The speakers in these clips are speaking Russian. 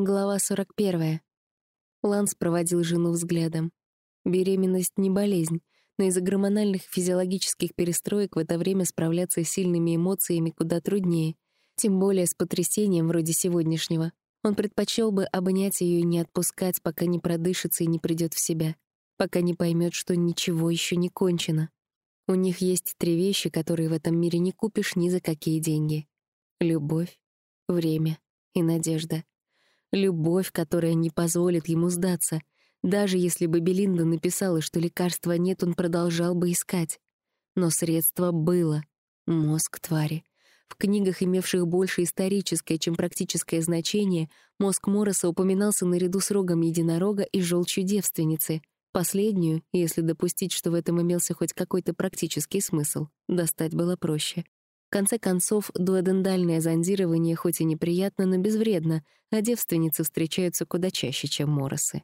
Глава 41. Ланс проводил жену взглядом. Беременность не болезнь, но из-за гормональных физиологических перестроек в это время справляться с сильными эмоциями куда труднее, тем более с потрясением вроде сегодняшнего. Он предпочел бы обнять ее и не отпускать, пока не продышится и не придет в себя, пока не поймет, что ничего еще не кончено. У них есть три вещи, которые в этом мире не купишь ни за какие деньги. Любовь, время и надежда. Любовь, которая не позволит ему сдаться. Даже если бы Белинда написала, что лекарства нет, он продолжал бы искать. Но средство было. Мозг твари. В книгах, имевших больше историческое, чем практическое значение, мозг Мороса упоминался наряду с рогом единорога и желчью девственницы. Последнюю, если допустить, что в этом имелся хоть какой-то практический смысл, достать было проще. В конце концов, дуодендальное зондирование хоть и неприятно, но безвредно, а девственницы встречаются куда чаще, чем моросы.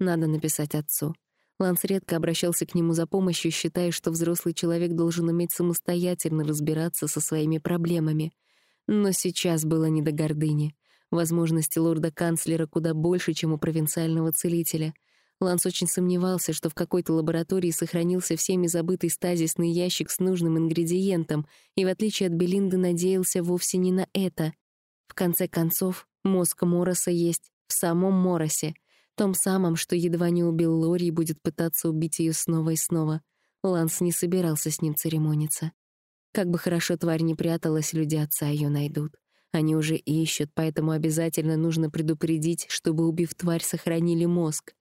Надо написать отцу. Ланс редко обращался к нему за помощью, считая, что взрослый человек должен уметь самостоятельно разбираться со своими проблемами. Но сейчас было не до гордыни. Возможности лорда-канцлера куда больше, чем у провинциального целителя — Ланс очень сомневался, что в какой-то лаборатории сохранился всеми забытый стазисный ящик с нужным ингредиентом, и, в отличие от Белинды, надеялся вовсе не на это. В конце концов, мозг Мороса есть в самом Моросе, том самом, что едва не убил Лори и будет пытаться убить ее снова и снова. Ланс не собирался с ним церемониться. Как бы хорошо тварь не пряталась, люди отца ее найдут. Они уже ищут, поэтому обязательно нужно предупредить, чтобы, убив тварь, сохранили мозг.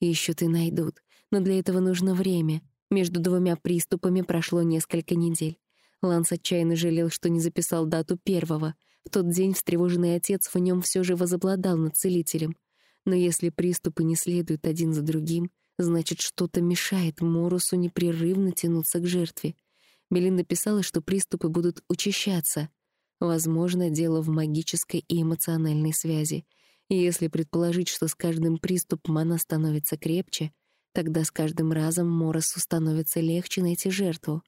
Ищут и найдут. Но для этого нужно время. Между двумя приступами прошло несколько недель. Ланс отчаянно жалел, что не записал дату первого. В тот день встревоженный отец в нем все же возобладал над целителем. Но если приступы не следуют один за другим, значит, что-то мешает Морусу непрерывно тянуться к жертве. Белинда писала, что приступы будут учащаться. Возможно, дело в магической и эмоциональной связи — и если предположить, что с каждым приступом она становится крепче, тогда с каждым разом Моросу становится легче найти жертву.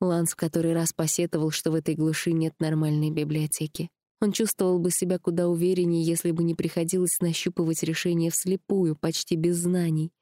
Ланс в который раз посетовал, что в этой глуши нет нормальной библиотеки. Он чувствовал бы себя куда увереннее, если бы не приходилось нащупывать решение вслепую, почти без знаний.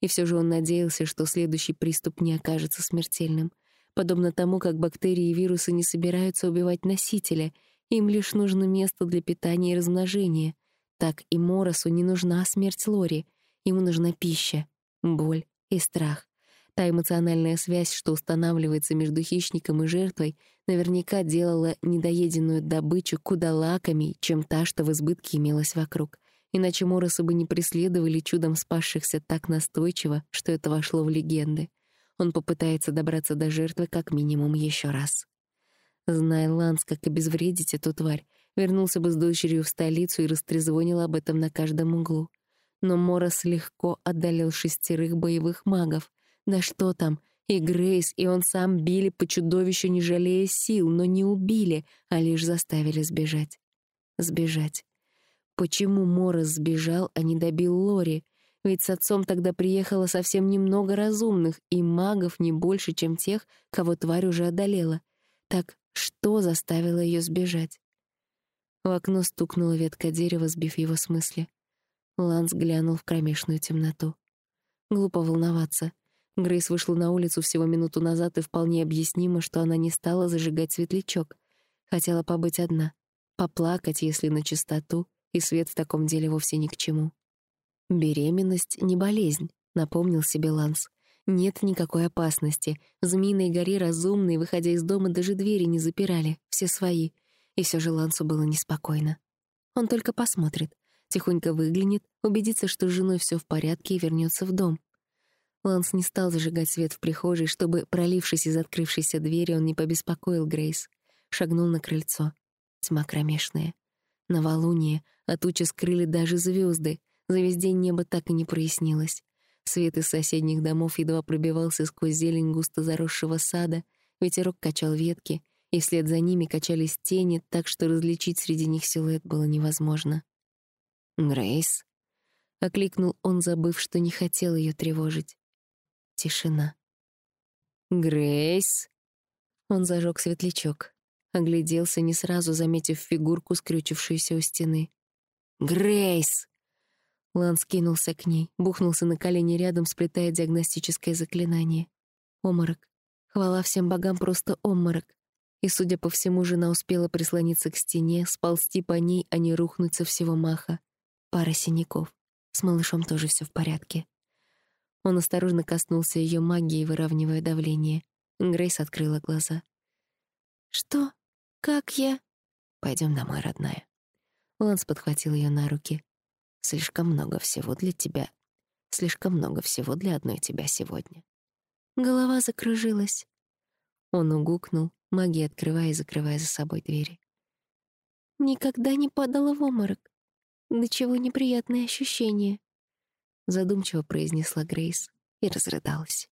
И все же он надеялся, что следующий приступ не окажется смертельным. Подобно тому, как бактерии и вирусы не собираются убивать носителя, им лишь нужно место для питания и размножения. Так и Моросу не нужна смерть Лори, ему нужна пища, боль и страх. Та эмоциональная связь, что устанавливается между хищником и жертвой, наверняка делала недоеденную добычу куда лакомей, чем та, что в избытке имелась вокруг. Иначе Мороса бы не преследовали чудом спасшихся так настойчиво, что это вошло в легенды. Он попытается добраться до жертвы как минимум еще раз. Зная Ланс, как обезвредить эту тварь, вернулся бы с дочерью в столицу и растрезвонил об этом на каждом углу. Но Морос легко одолел шестерых боевых магов. Да что там, и Грейс, и он сам били по чудовищу, не жалея сил, но не убили, а лишь заставили сбежать. Сбежать. Почему Морос сбежал, а не добил Лори? Ведь с отцом тогда приехало совсем немного разумных, и магов не больше, чем тех, кого тварь уже одолела. Так что заставило ее сбежать? В окно стукнула ветка дерева, сбив его с мысли. Ланс глянул в кромешную темноту. Глупо волноваться. Грейс вышла на улицу всего минуту назад, и вполне объяснимо, что она не стала зажигать светлячок. Хотела побыть одна, поплакать, если на чистоту, и свет в таком деле вовсе ни к чему. «Беременность — не болезнь», — напомнил себе Ланс. «Нет никакой опасности. Змеиной горе разумные, выходя из дома, даже двери не запирали, все свои. И все же Лансу было неспокойно. Он только посмотрит, тихонько выглянет, убедится, что с женой все в порядке и вернется в дом. Ланс не стал зажигать свет в прихожей, чтобы, пролившись из открывшейся двери, он не побеспокоил Грейс. Шагнул на крыльцо. Тьма кромешная. Новолуние, а тучи скрыли даже звезды. За весь день небо так и не прояснилось. Свет из соседних домов едва пробивался сквозь зелень густо заросшего сада, ветерок качал ветки, и вслед за ними качались тени, так что различить среди них силуэт было невозможно. «Грейс?» — окликнул он, забыв, что не хотел ее тревожить. Тишина. «Грейс?» Он зажег светлячок, огляделся, не сразу заметив фигурку, скрючившуюся у стены. «Грейс!» Ланс кинулся к ней, бухнулся на колени рядом, сплетая диагностическое заклинание. Оморок. Хвала всем богам, просто оморок. И, судя по всему, жена успела прислониться к стене, сползти по ней, а не рухнуть со всего маха. Пара синяков. С малышом тоже все в порядке. Он осторожно коснулся ее магии, выравнивая давление. Грейс открыла глаза. «Что? Как я?» Пойдем домой, родная». Ланс подхватил ее на руки. «Слишком много всего для тебя. Слишком много всего для одной тебя сегодня». Голова закружилась. Он угукнул, магией открывая и закрывая за собой двери. «Никогда не падала в оморок. До чего неприятное ощущение», — задумчиво произнесла Грейс и разрыдалась.